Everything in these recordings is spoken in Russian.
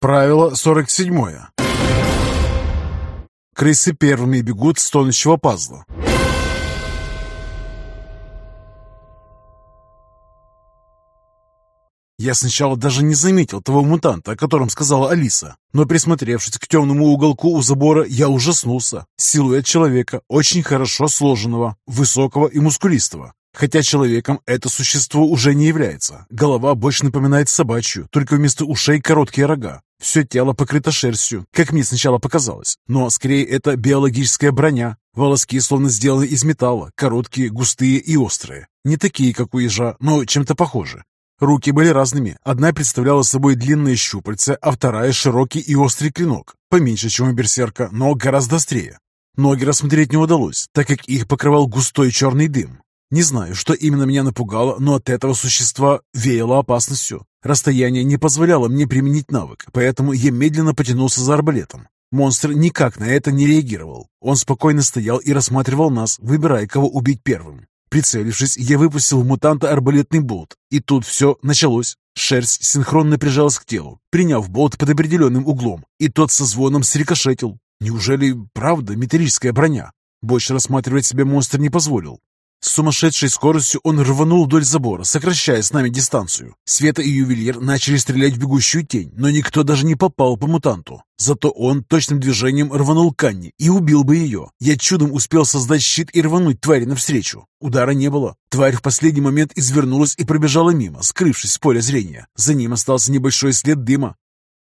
Правило 47. Крысы первыми бегут с тонущего пазла. Я сначала даже не заметил того мутанта, о котором сказала Алиса, но присмотревшись к темному уголку у забора, я ужаснулся. Силуэт человека, очень хорошо сложенного, высокого и мускулистого. Хотя человеком это существо уже не является. Голова больше напоминает собачью, только вместо ушей короткие рога. Все тело покрыто шерстью, как мне сначала показалось. Но скорее это биологическая броня. Волоски словно сделаны из металла, короткие, густые и острые. Не такие, как у ежа, но чем-то похожи. Руки были разными. Одна представляла собой длинные щупальца, а вторая — широкий и острый клинок. Поменьше, чем у берсерка, но гораздо острее. Ноги рассмотреть не удалось, так как их покрывал густой черный дым. Не знаю, что именно меня напугало, но от этого существа веяло опасностью. Расстояние не позволяло мне применить навык, поэтому я медленно потянулся за арбалетом. Монстр никак на это не реагировал. Он спокойно стоял и рассматривал нас, выбирая, кого убить первым. Прицелившись, я выпустил в мутанта арбалетный болт, и тут все началось. Шерсть синхронно прижалась к телу, приняв болт под определенным углом, и тот со звоном срикошетил. Неужели правда металлическая броня? Больше рассматривать себе монстр не позволил. С сумасшедшей скоростью он рванул вдоль забора, сокращая с нами дистанцию. Света и ювелир начали стрелять в бегущую тень, но никто даже не попал по мутанту. Зато он точным движением рванул к Анне и убил бы ее. Я чудом успел создать щит и рвануть твари навстречу. Удара не было. Тварь в последний момент извернулась и пробежала мимо, скрывшись с поля зрения. За ним остался небольшой след дыма.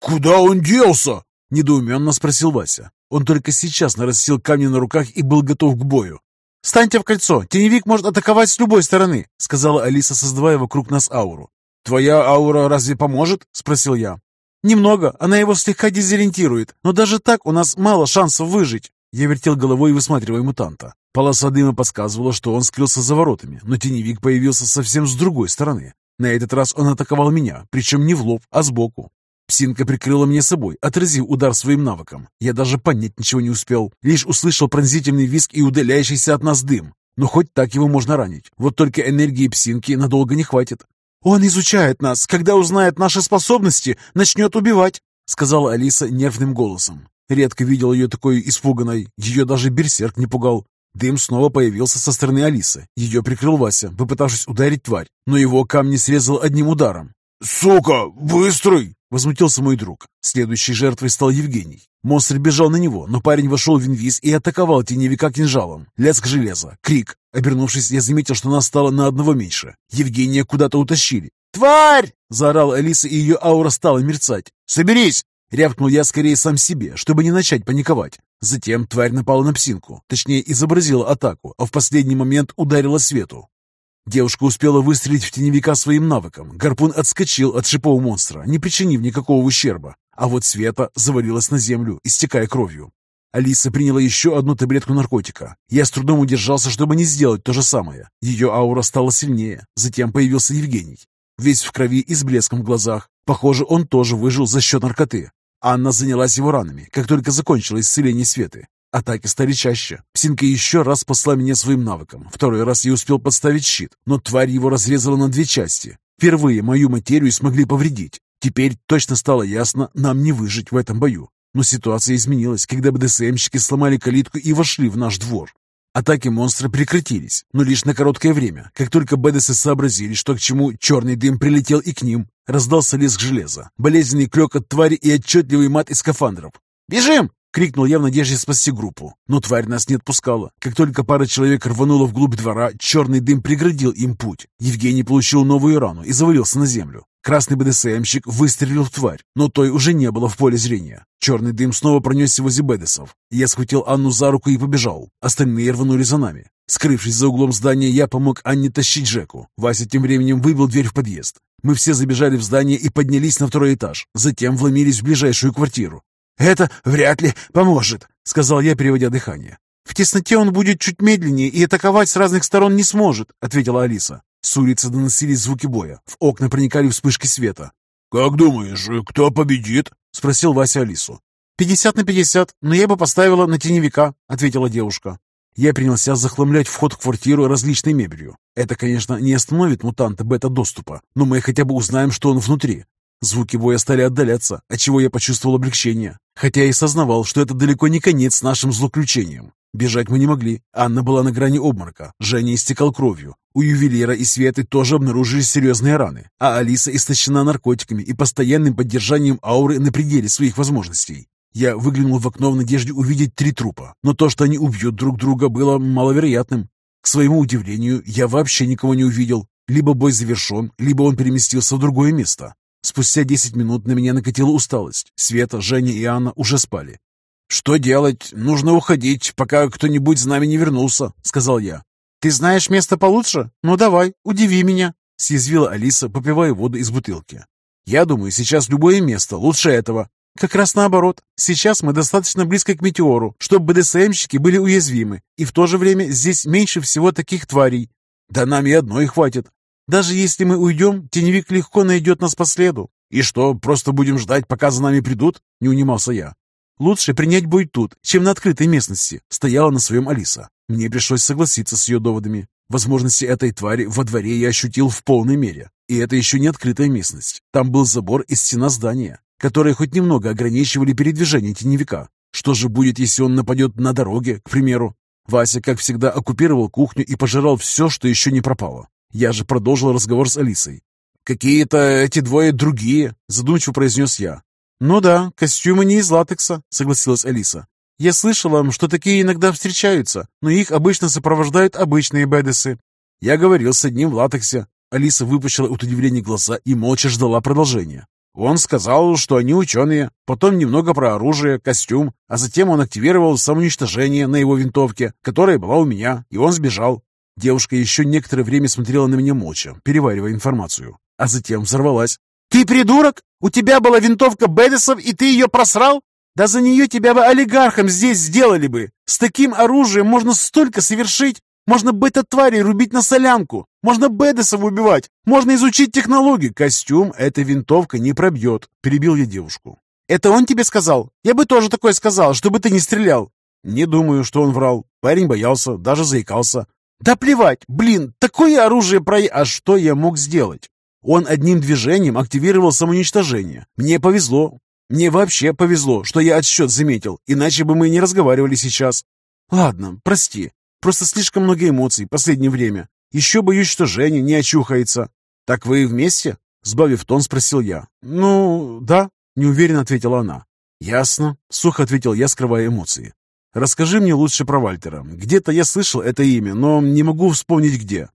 «Куда он делся?» – недоуменно спросил Вася. Он только сейчас нарастил камни на руках и был готов к бою. «Станьте в кольцо! Теневик может атаковать с любой стороны!» — сказала Алиса, создавая вокруг нас ауру. «Твоя аура разве поможет?» — спросил я. «Немного. Она его слегка дезориентирует. Но даже так у нас мало шансов выжить!» Я вертел головой, высматривая мутанта. Полоса дыма подсказывала, что он скрылся за воротами, но теневик появился совсем с другой стороны. На этот раз он атаковал меня, причем не в лоб, а сбоку. Псинка прикрыла мне собой, отразив удар своим навыком. Я даже понять ничего не успел. Лишь услышал пронзительный визг и удаляющийся от нас дым. Но хоть так его можно ранить. Вот только энергии псинки надолго не хватит. «Он изучает нас. Когда узнает наши способности, начнет убивать», сказала Алиса нервным голосом. Редко видел ее такой испуганной. Ее даже берсерк не пугал. Дым снова появился со стороны Алисы. Ее прикрыл Вася, попытавшись ударить тварь, но его камни срезал одним ударом. «Сука, быстрый!» Возмутился мой друг. Следующей жертвой стал Евгений. Монстр бежал на него, но парень вошел в инвиз и атаковал теневика кинжалом. Лязг железа, крик. Обернувшись, я заметил, что нас стало на одного меньше. Евгения куда-то утащили. «Тварь!» – заорала Алиса, и ее аура стала мерцать. «Соберись!» – рявкнул я скорее сам себе, чтобы не начать паниковать. Затем тварь напала на псинку, точнее изобразила атаку, а в последний момент ударила свету. Девушка успела выстрелить в теневика своим навыком. Гарпун отскочил от шипов монстра, не причинив никакого ущерба. А вот Света завалилась на землю, истекая кровью. Алиса приняла еще одну таблетку наркотика. Я с трудом удержался, чтобы не сделать то же самое. Ее аура стала сильнее. Затем появился Евгений. Весь в крови и с блеском в глазах. Похоже, он тоже выжил за счет наркоты. Анна занялась его ранами, как только закончилось исцеление Светы. Атаки стали чаще. Псинка еще раз посла меня своим навыком. Второй раз я успел подставить щит, но тварь его разрезала на две части. Впервые мою материю смогли повредить. Теперь точно стало ясно, нам не выжить в этом бою. Но ситуация изменилась, когда БДСМщики сломали калитку и вошли в наш двор. Атаки монстра прекратились, но лишь на короткое время. Как только БДС сообразили, что к чему, черный дым прилетел и к ним. Раздался лязг железа, болезненный клёк от твари и отчетливый мат из скафандров. «Бежим!» Крикнул я в надежде спасти группу, но тварь нас не отпускала. Как только пара человек рванула вглубь двора, черный дым преградил им путь. Евгений получил новую рану и завалился на землю. Красный БДСМщик выстрелил в тварь, но той уже не было в поле зрения. Черный дым снова пронесся возле Бедесов. Я схватил Анну за руку и побежал. Остальные рванули за нами. Скрывшись за углом здания, я помог Анне тащить Джеку. Вася тем временем выбил дверь в подъезд. Мы все забежали в здание и поднялись на второй этаж. Затем вломились в ближайшую квартиру. «Это вряд ли поможет», — сказал я, переводя дыхание. «В тесноте он будет чуть медленнее и атаковать с разных сторон не сможет», — ответила Алиса. С улицы доносились звуки боя. В окна проникали вспышки света. «Как думаешь, кто победит?» — спросил Вася Алису. «Пятьдесят на пятьдесят, но я бы поставила на теневика», — ответила девушка. Я принялся захламлять вход в квартиру различной мебелью. Это, конечно, не остановит мутанта бета-доступа, но мы хотя бы узнаем, что он внутри. Звуки боя стали отдаляться, отчего я почувствовал облегчение, хотя и сознавал, что это далеко не конец нашим злоключениям. Бежать мы не могли. Анна была на грани обморока, Женя истекал кровью. У ювелира и Светы тоже обнаружились серьезные раны, а Алиса истощена наркотиками и постоянным поддержанием ауры на пределе своих возможностей. Я выглянул в окно в надежде увидеть три трупа, но то, что они убьют друг друга, было маловероятным. К своему удивлению, я вообще никого не увидел. Либо бой завершен, либо он переместился в другое место. Спустя десять минут на меня накатила усталость. Света, Женя и Анна уже спали. «Что делать? Нужно уходить, пока кто-нибудь с нами не вернулся», — сказал я. «Ты знаешь место получше? Ну давай, удиви меня», — съязвила Алиса, попивая воду из бутылки. «Я думаю, сейчас любое место лучше этого. Как раз наоборот. Сейчас мы достаточно близко к метеору, чтобы БДСМщики были уязвимы, и в то же время здесь меньше всего таких тварей. Да нам и одной хватит. Даже если мы уйдем, теневик легко найдет нас по следу. И что, просто будем ждать, пока за нами придут? Не унимался я. Лучше принять бой тут, чем на открытой местности, стояла на своем Алиса. Мне пришлось согласиться с ее доводами. Возможности этой твари во дворе я ощутил в полной мере. И это еще не открытая местность. Там был забор и стена здания которые хоть немного ограничивали передвижение теневика. Что же будет, если он нападет на дороге, к примеру? Вася, как всегда, оккупировал кухню и пожирал все, что еще не пропало. Я же продолжил разговор с Алисой. «Какие-то эти двое другие», — задумчиво произнес я. «Ну да, костюмы не из латекса», — согласилась Алиса. «Я слышала, что такие иногда встречаются, но их обычно сопровождают обычные бедесы». Я говорил с одним в латексе. Алиса выпущила от удивления глаза и молча ждала продолжения. Он сказал, что они ученые, потом немного про оружие, костюм, а затем он активировал самоуничтожение на его винтовке, которая была у меня, и он сбежал. Девушка еще некоторое время смотрела на меня молча, переваривая информацию, а затем взорвалась. «Ты придурок? У тебя была винтовка Бедесов, и ты ее просрал? Да за нее тебя бы олигархом здесь сделали бы! С таким оружием можно столько совершить! Можно бета-тварей рубить на солянку! Можно Бедесов убивать! Можно изучить технологии! Костюм эта винтовка не пробьет!» — перебил я девушку. «Это он тебе сказал? Я бы тоже такое сказал, чтобы ты не стрелял!» «Не думаю, что он врал. Парень боялся, даже заикался». «Да плевать! Блин, такое оружие про... А что я мог сделать?» Он одним движением активировал самоуничтожение. Мне повезло. Мне вообще повезло, что я отсчет заметил, иначе бы мы не разговаривали сейчас. Ладно, прости. Просто слишком много эмоций в последнее время. Еще боюсь, что Женя не очухается. Так вы вместе? Сбавив тон, спросил я. Ну, да, неуверенно ответила она. Ясно, сухо ответил я, скрывая эмоции. Расскажи мне лучше про Вальтера. Где-то я слышал это имя, но не могу вспомнить где.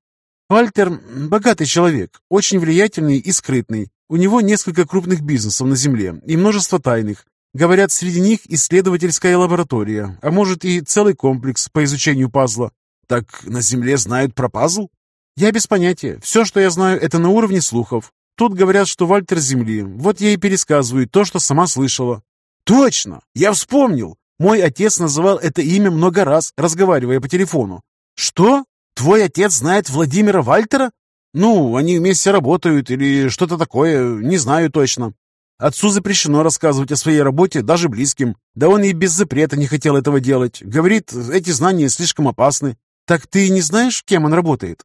Вальтер – богатый человек, очень влиятельный и скрытный. У него несколько крупных бизнесов на Земле и множество тайных. Говорят, среди них исследовательская лаборатория, а может и целый комплекс по изучению пазла. Так на Земле знают про пазл? Я без понятия. Все, что я знаю, это на уровне слухов. Тут говорят, что Вальтер Земли. Вот я и пересказываю то, что сама слышала. Точно! Я вспомнил! Мой отец называл это имя много раз, разговаривая по телефону. Что? Твой отец знает Владимира Вальтера? Ну, они вместе работают или что-то такое, не знаю точно. Отцу запрещено рассказывать о своей работе даже близким. Да он и без запрета не хотел этого делать. Говорит, эти знания слишком опасны. Так ты не знаешь, кем он работает?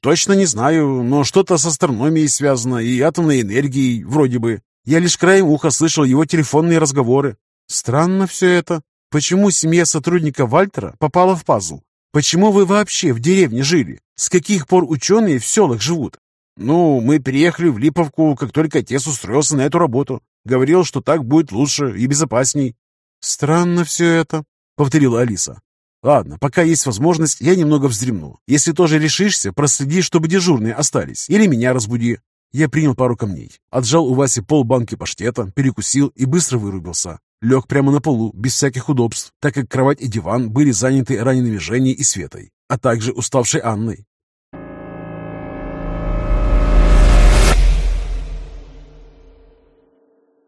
Точно не знаю, но что-то с астрономией связано и атомной энергией, вроде бы. Я лишь краем уха слышал его телефонные разговоры. Странно все это. Почему семья сотрудника Вальтера попала в пазл? Почему вы вообще в деревне жили? С каких пор ученые в селах живут? «Ну, мы приехали в Липовку, как только отец устроился на эту работу. Говорил, что так будет лучше и безопасней». «Странно все это», — повторила Алиса. «Ладно, пока есть возможность, я немного вздремну. Если тоже решишься, проследи, чтобы дежурные остались, или меня разбуди». Я принял пару камней, отжал у Васи полбанки паштета, перекусил и быстро вырубился. Лег прямо на полу, без всяких удобств, так как кровать и диван были заняты ранеными Женей и Светой, а также уставшей Анной.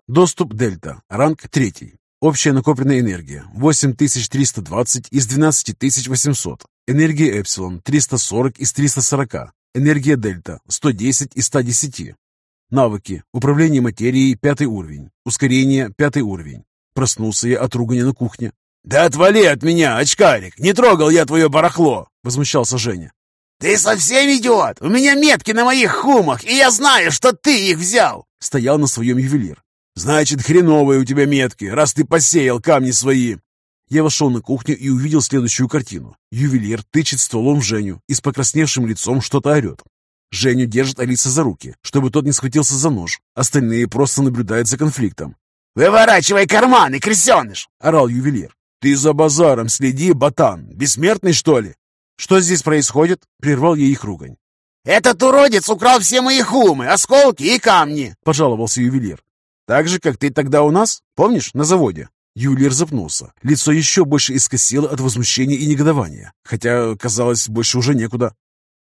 Доступ Дельта. Ранг 3. Общая накопленная энергия 8320 из 12800. Энергия Эпсилон 340 из 340. Энергия Дельта 110 из 110. Навыки. Управление материей 5 уровень. Ускорение 5 уровень. Проснулся я от ругания на кухне. «Да отвали от меня, очкарик! Не трогал я твое барахло!» Возмущался Женя. «Ты совсем идиот! У меня метки на моих хумах, и я знаю, что ты их взял! стоял на своем ювелир. «Значит, хреновые у тебя метки, раз ты посеял камни свои!» Я вошел на кухню и увидел следующую картину. Ювелир тычет стволом Женю и с покрасневшим лицом что-то орет. Женю держит Алиса за руки, чтобы тот не схватился за нож. Остальные просто наблюдают за конфликтом. «Выворачивай карманы, крысеныш!» — орал ювелир. «Ты за базаром следи, ботан! Бессмертный, что ли?» «Что здесь происходит?» — прервал я их ругань. «Этот уродец украл все мои хумы, осколки и камни!» — пожаловался ювелир. «Так же, как ты тогда у нас, помнишь, на заводе?» Юлиер запнулся. Лицо еще больше искосило от возмущения и негодования, хотя, казалось, больше уже некуда.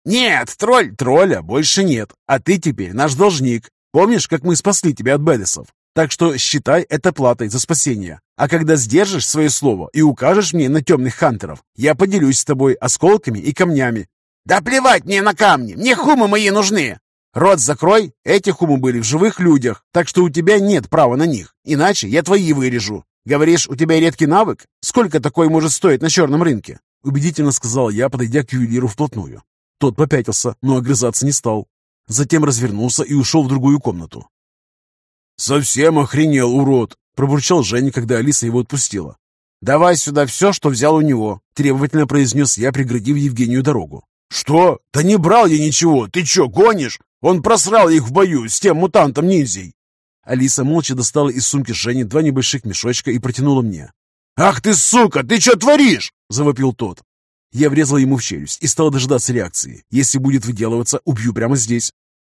«Нет, тролль, тролля больше нет, а ты теперь наш должник. Помнишь, как мы спасли тебя от Бедесов? Так что считай это платой за спасение. А когда сдержишь свое слово и укажешь мне на темных хантеров, я поделюсь с тобой осколками и камнями». «Да плевать мне на камни! Мне хумы мои нужны!» «Рот закрой! Эти хумы были в живых людях, так что у тебя нет права на них, иначе я твои вырежу. Говоришь, у тебя редкий навык? Сколько такой может стоить на черном рынке?» Убедительно сказал я, подойдя к ювелиру вплотную. Тот попятился, но огрызаться не стал. Затем развернулся и ушел в другую комнату. «Совсем охренел, урод!» – пробурчал Женя, когда Алиса его отпустила. «Давай сюда все, что взял у него», – требовательно произнес я, преградив Евгению дорогу. «Что? Да не брал я ничего! Ты че, гонишь? Он просрал их в бою с тем мутантом-ниндзей!» Алиса молча достала из сумки Жени два небольших мешочка и протянула мне. «Ах ты, сука! Ты что творишь?» – завопил тот. Я врезал ему в челюсть и стал дожидаться реакции. Если будет выделываться, убью прямо здесь.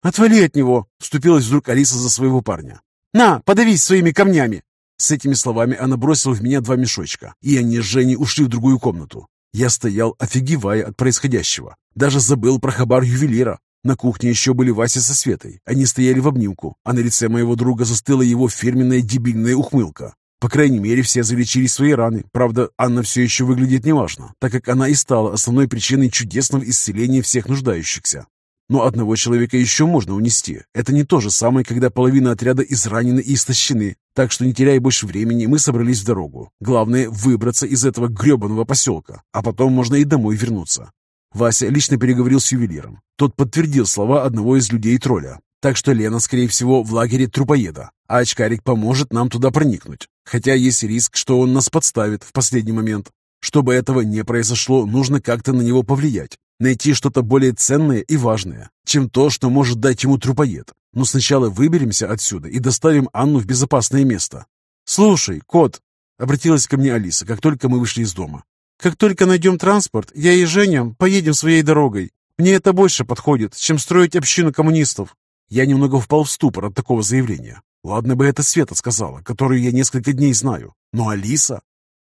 «Отвали от него!» – вступилась вдруг Алиса за своего парня. «На, подавись своими камнями!» С этими словами она бросила в меня два мешочка, и они с Женей ушли в другую комнату. Я стоял, офигевая от происходящего. Даже забыл про хабар ювелира. На кухне еще были Вася со Светой. Они стояли в обнимку, а на лице моего друга застыла его фирменная дебильная ухмылка. По крайней мере, все залечили свои раны. Правда, Анна все еще выглядит неважно, так как она и стала основной причиной чудесного исцеления всех нуждающихся. Но одного человека еще можно унести. Это не то же самое, когда половина отряда изранены и истощены. Так что, не теряя больше времени, мы собрались в дорогу. Главное – выбраться из этого гребаного поселка, а потом можно и домой вернуться. Вася лично переговорил с ювелиром. Тот подтвердил слова одного из людей тролля. Так что Лена, скорее всего, в лагере трупоеда, а очкарик поможет нам туда проникнуть. Хотя есть риск, что он нас подставит в последний момент. Чтобы этого не произошло, нужно как-то на него повлиять. Найти что-то более ценное и важное, чем то, что может дать ему трупоед. Но сначала выберемся отсюда и доставим Анну в безопасное место. «Слушай, кот!» — обратилась ко мне Алиса, как только мы вышли из дома. «Как только найдем транспорт, я и Женя поедем своей дорогой. Мне это больше подходит, чем строить общину коммунистов». Я немного впал в ступор от такого заявления. Ладно бы это Света сказала, которую я несколько дней знаю. Но Алиса?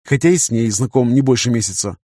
Хотя и с ней знаком не больше месяца.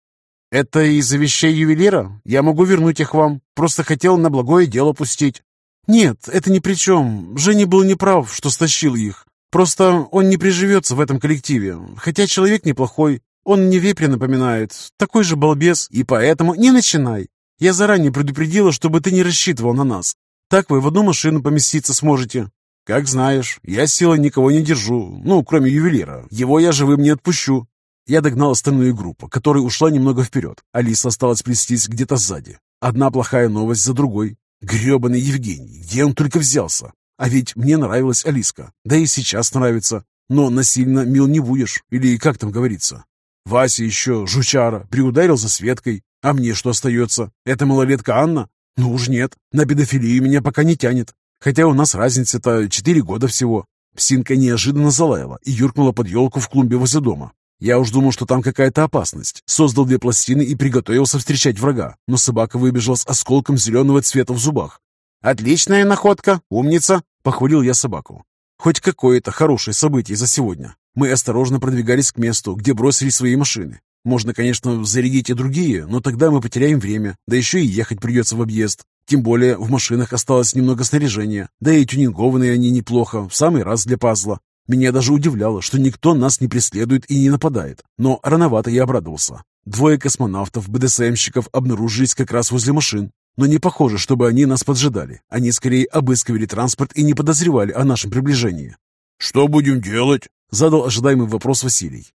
«Это из-за вещей ювелира? Я могу вернуть их вам. Просто хотел на благое дело пустить». «Нет, это ни при чем. Женя был неправ, что стащил их. Просто он не приживется в этом коллективе. Хотя человек неплохой. Он мне вепря напоминает. Такой же балбес. И поэтому не начинай. Я заранее предупредила, чтобы ты не рассчитывал на нас. Так вы в одну машину поместиться сможете». «Как знаешь, я силой никого не держу, ну, кроме ювелира. Его я живым не отпущу. Я догнал остальную группу, которая ушла немного вперед. Алиса осталась плестись где-то сзади. Одна плохая новость за другой. Гребаный Евгений, где он только взялся? А ведь мне нравилась Алиска, да и сейчас нравится. Но насильно мил не будешь, или как там говорится. Вася еще, жучара, приударил за Светкой. А мне что остается? Это малолетка Анна? Ну уж нет, на педофилию меня пока не тянет. Хотя у нас разница-то четыре года всего. Псинка неожиданно залаяла и юркнула под елку в клумбе возле дома. Я уж думал, что там какая-то опасность. Создал две пластины и приготовился встречать врага, но собака выбежала с осколком зеленого цвета в зубах. «Отличная находка, умница!» — похвалил я собаку. Хоть какое-то хорошее событие за сегодня. Мы осторожно продвигались к месту, где бросили свои машины. Можно, конечно, зарядить и другие, но тогда мы потеряем время, да еще и ехать придется в объезд. Тем более в машинах осталось немного снаряжения, да и тюнингованные они неплохо, в самый раз для пазла. Меня даже удивляло, что никто нас не преследует и не нападает. Но рановато я обрадовался. Двое космонавтов, БДСМщиков обнаружились как раз возле машин. Но не похоже, чтобы они нас поджидали. Они скорее обыскивали транспорт и не подозревали о нашем приближении. «Что будем делать?» — задал ожидаемый вопрос Василий.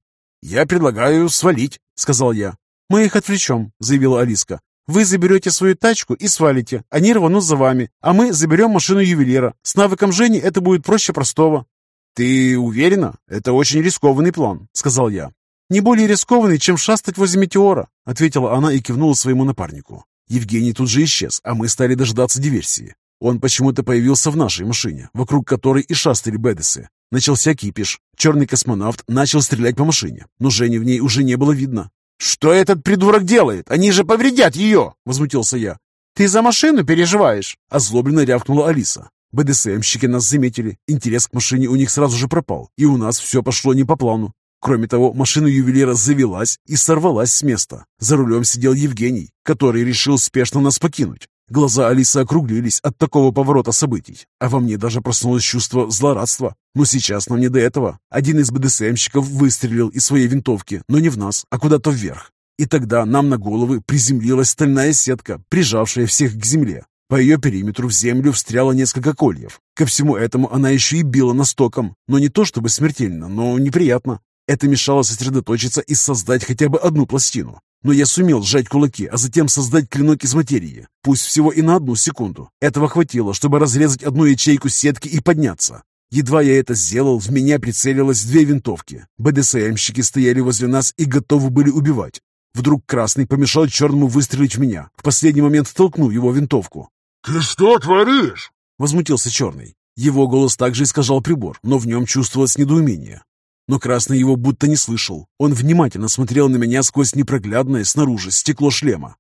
«Я предлагаю свалить», — сказал я. «Мы их отвлечем», — заявила Алиска. Вы заберете свою тачку и свалите. Они рванут за вами, а мы заберем машину ювелира. С навыком Жени это будет проще простого». «Ты уверена? Это очень рискованный план», — сказал я. «Не более рискованный, чем шастать возле метеора», — ответила она и кивнула своему напарнику. Евгений тут же исчез, а мы стали дождаться диверсии. Он почему-то появился в нашей машине, вокруг которой и шастали бедесы. Начался кипиш. Черный космонавт начал стрелять по машине, но Жени в ней уже не было видно. «Что этот придурок делает? Они же повредят ее!» — возмутился я. «Ты за машину переживаешь?» — озлобленно рявкнула Алиса. БДСМщики нас заметили, интерес к машине у них сразу же пропал, и у нас все пошло не по плану. Кроме того, машина ювелира завелась и сорвалась с места. За рулем сидел Евгений, который решил спешно нас покинуть. Глаза Алисы округлились от такого поворота событий, а во мне даже проснулось чувство злорадства. Но сейчас нам не до этого. Один из БДСМщиков выстрелил из своей винтовки, но не в нас, а куда-то вверх. И тогда нам на головы приземлилась стальная сетка, прижавшая всех к земле. По ее периметру в землю встряло несколько кольев. Ко всему этому она еще и била настоком, но не то чтобы смертельно, но неприятно. Это мешало сосредоточиться и создать хотя бы одну пластину. Но я сумел сжать кулаки, а затем создать клинок из материи, пусть всего и на одну секунду. Этого хватило, чтобы разрезать одну ячейку сетки и подняться. Едва я это сделал, в меня прицелилось две винтовки. БДСМщики стояли возле нас и готовы были убивать. Вдруг Красный помешал Черному выстрелить в меня, в последний момент толкнув его винтовку. «Ты что творишь?» — возмутился Черный. Его голос также искажал прибор, но в нем чувствовалось недоумение. Но Красный его будто не слышал. Он внимательно смотрел на меня сквозь непроглядное снаружи стекло шлема.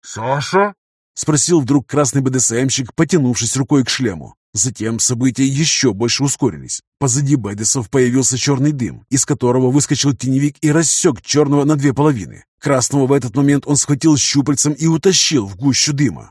«Саша?» — спросил вдруг красный БДСМщик, потянувшись рукой к шлему. Затем события еще больше ускорились. Позади Бэдисов появился черный дым, из которого выскочил теневик и рассек черного на две половины. Красного в этот момент он схватил щупальцем и утащил в гущу дыма.